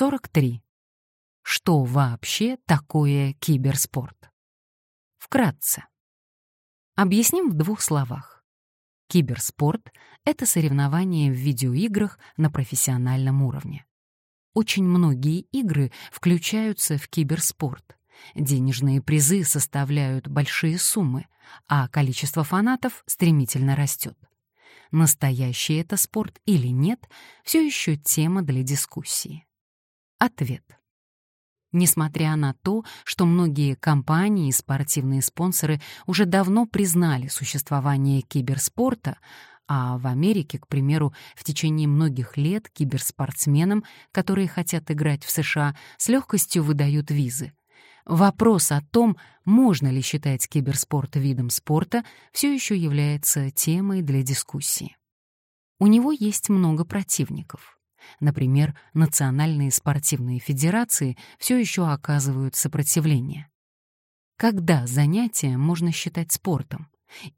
43. Что вообще такое киберспорт? Вкратце. Объясним в двух словах. Киберспорт — это соревнования в видеоиграх на профессиональном уровне. Очень многие игры включаются в киберспорт. Денежные призы составляют большие суммы, а количество фанатов стремительно растет. Настоящий это спорт или нет, все еще тема для дискуссии. Ответ. Несмотря на то, что многие компании и спортивные спонсоры уже давно признали существование киберспорта, а в Америке, к примеру, в течение многих лет киберспортсменам, которые хотят играть в США, с легкостью выдают визы. Вопрос о том, можно ли считать киберспорт видом спорта, все еще является темой для дискуссии. У него есть много противников. Например, национальные спортивные федерации все еще оказывают сопротивление. Когда занятие можно считать спортом?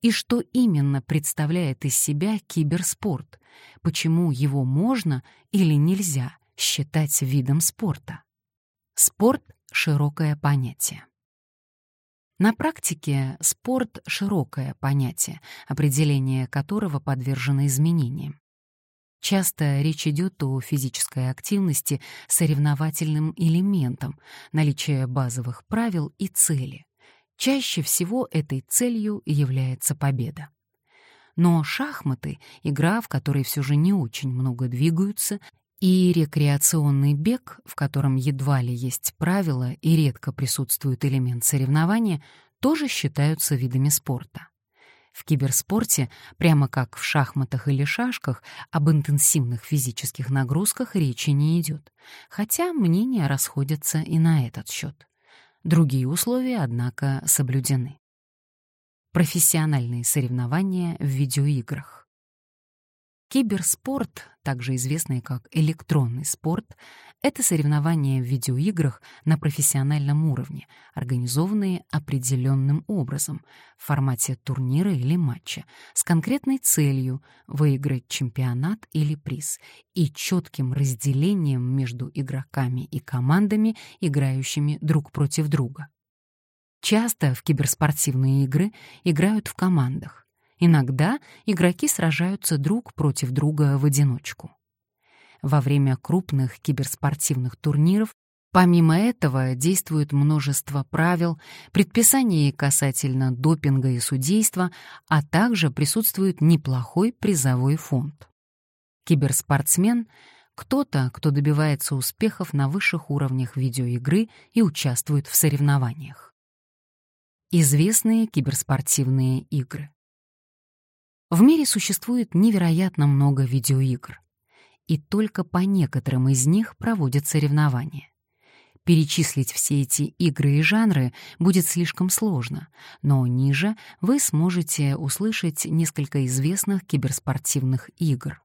И что именно представляет из себя киберспорт? Почему его можно или нельзя считать видом спорта? Спорт — широкое понятие. На практике спорт — широкое понятие, определение которого подвержено изменениям. Часто речь идет о физической активности с соревновательным элементом, наличие базовых правил и цели. Чаще всего этой целью является победа. Но шахматы — игра, в которой все же не очень много двигаются, и рекреационный бег, в котором едва ли есть правила и редко присутствует элемент соревнования, тоже считаются видами спорта. В киберспорте, прямо как в шахматах или шашках, об интенсивных физических нагрузках речи не идет, хотя мнения расходятся и на этот счет. Другие условия, однако, соблюдены. Профессиональные соревнования в видеоиграх. Киберспорт, также известный как электронный спорт, это соревнования в видеоиграх на профессиональном уровне, организованные определенным образом в формате турнира или матча, с конкретной целью выиграть чемпионат или приз и четким разделением между игроками и командами, играющими друг против друга. Часто в киберспортивные игры играют в командах. Иногда игроки сражаются друг против друга в одиночку. Во время крупных киберспортивных турниров Помимо этого действует множество правил, предписаний касательно допинга и судейства, а также присутствует неплохой призовой фонд. Киберспортсмен — кто-то, кто добивается успехов на высших уровнях видеоигры и участвует в соревнованиях. Известные киберспортивные игры. В мире существует невероятно много видеоигр, и только по некоторым из них проводят соревнования. Перечислить все эти игры и жанры будет слишком сложно, но ниже вы сможете услышать несколько известных киберспортивных игр.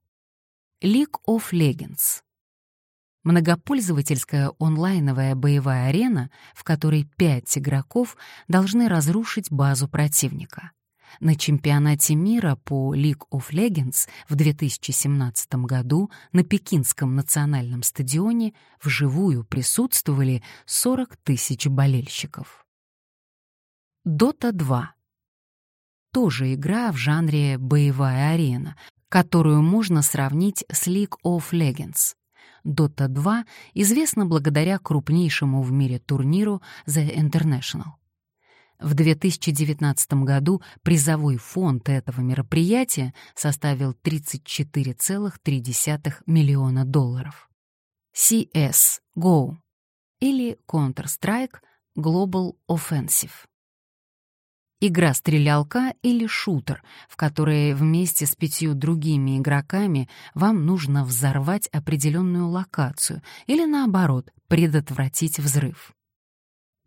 League of Legends — многопользовательская онлайновая боевая арена, в которой пять игроков должны разрушить базу противника. На чемпионате мира по League of Legends в 2017 году на Пекинском национальном стадионе вживую присутствовали 40 тысяч болельщиков. Dota 2 тоже игра в жанре боевая арена, которую можно сравнить с League of Legends. Dota 2 известна благодаря крупнейшему в мире турниру The International. В 2019 году призовой фонд этого мероприятия составил 34,3 миллиона долларов. CS GO или Counter-Strike Global Offensive. Игра-стрелялка или шутер, в которой вместе с пятью другими игроками вам нужно взорвать определенную локацию или, наоборот, предотвратить взрыв.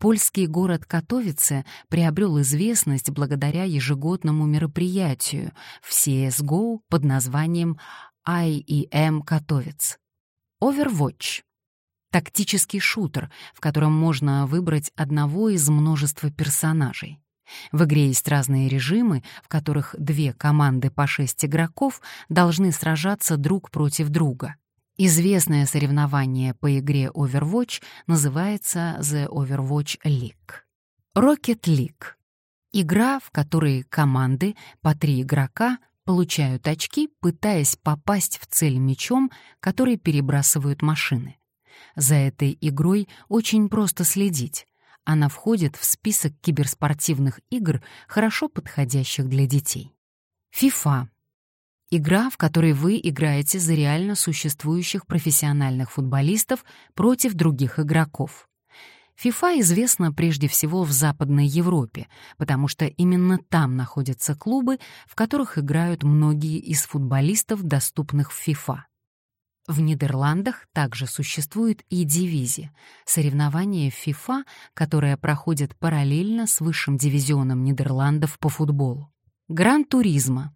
Польский город Катовице приобрел известность благодаря ежегодному мероприятию в CSGO под названием IEM Катовиц. Overwatch — тактический шутер, в котором можно выбрать одного из множества персонажей. В игре есть разные режимы, в которых две команды по шесть игроков должны сражаться друг против друга. Известное соревнование по игре Overwatch называется The Overwatch League. Rocket League — игра, в которой команды по три игрока получают очки, пытаясь попасть в цель мячом, который перебрасывают машины. За этой игрой очень просто следить. Она входит в список киберспортивных игр, хорошо подходящих для детей. FIFA Игра, в которой вы играете за реально существующих профессиональных футболистов против других игроков. FIFA известна прежде всего в Западной Европе, потому что именно там находятся клубы, в которых играют многие из футболистов, доступных в FIFA. В Нидерландах также существует и дивизия — соревнование FIFA, которое проходит параллельно с высшим дивизионом Нидерландов по футболу. Гран-туризма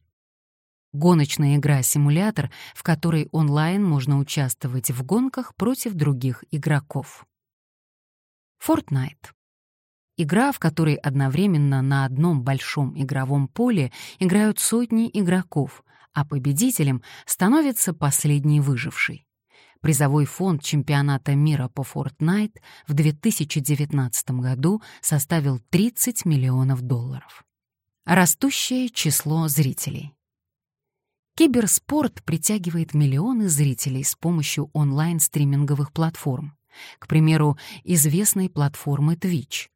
Гоночная игра-симулятор, в которой онлайн можно участвовать в гонках против других игроков. Fortnite. Игра, в которой одновременно на одном большом игровом поле играют сотни игроков, а победителем становится последний выживший. Призовой фонд чемпионата мира по Fortnite в 2019 году составил 30 миллионов долларов. Растущее число зрителей. Киберспорт притягивает миллионы зрителей с помощью онлайн-стриминговых платформ. К примеру, известной платформы Twitch.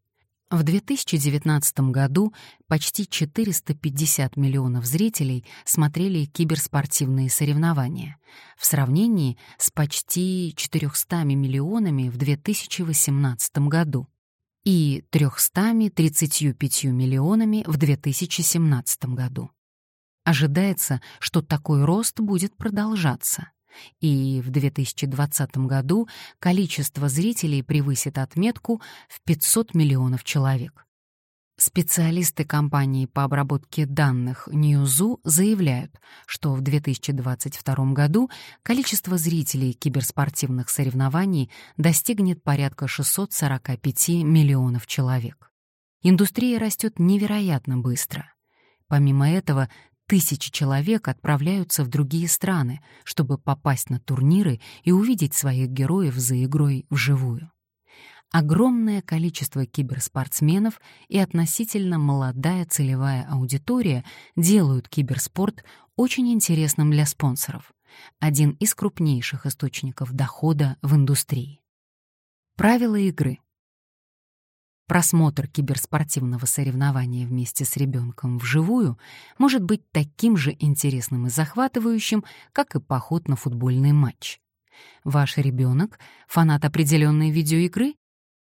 В 2019 году почти 450 миллионов зрителей смотрели киберспортивные соревнования, в сравнении с почти 400 миллионами в 2018 году и 335 миллионами в 2017 году. Ожидается, что такой рост будет продолжаться. И в 2020 году количество зрителей превысит отметку в 500 миллионов человек. Специалисты компании по обработке данных Newzoo заявляют, что в 2022 году количество зрителей киберспортивных соревнований достигнет порядка 645 миллионов человек. Индустрия растет невероятно быстро. Помимо этого, Тысячи человек отправляются в другие страны, чтобы попасть на турниры и увидеть своих героев за игрой вживую. Огромное количество киберспортсменов и относительно молодая целевая аудитория делают киберспорт очень интересным для спонсоров. Один из крупнейших источников дохода в индустрии. Правила игры — Просмотр киберспортивного соревнования вместе с ребенком вживую может быть таким же интересным и захватывающим, как и поход на футбольный матч. Ваш ребенок — фанат определенной видеоигры?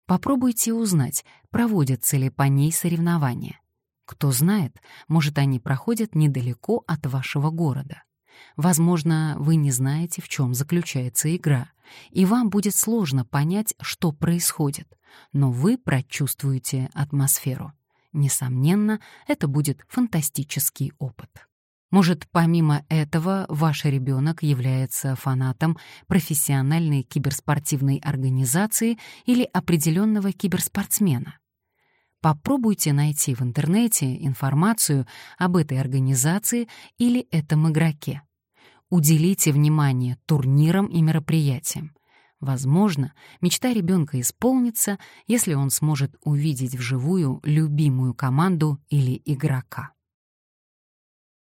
Попробуйте узнать, проводятся ли по ней соревнования. Кто знает, может, они проходят недалеко от вашего города. Возможно, вы не знаете, в чем заключается игра, и вам будет сложно понять, что происходит, но вы прочувствуете атмосферу. Несомненно, это будет фантастический опыт. Может, помимо этого, ваш ребенок является фанатом профессиональной киберспортивной организации или определенного киберспортсмена. Попробуйте найти в интернете информацию об этой организации или этом игроке. Уделите внимание турнирам и мероприятиям. Возможно, мечта ребенка исполнится, если он сможет увидеть вживую любимую команду или игрока.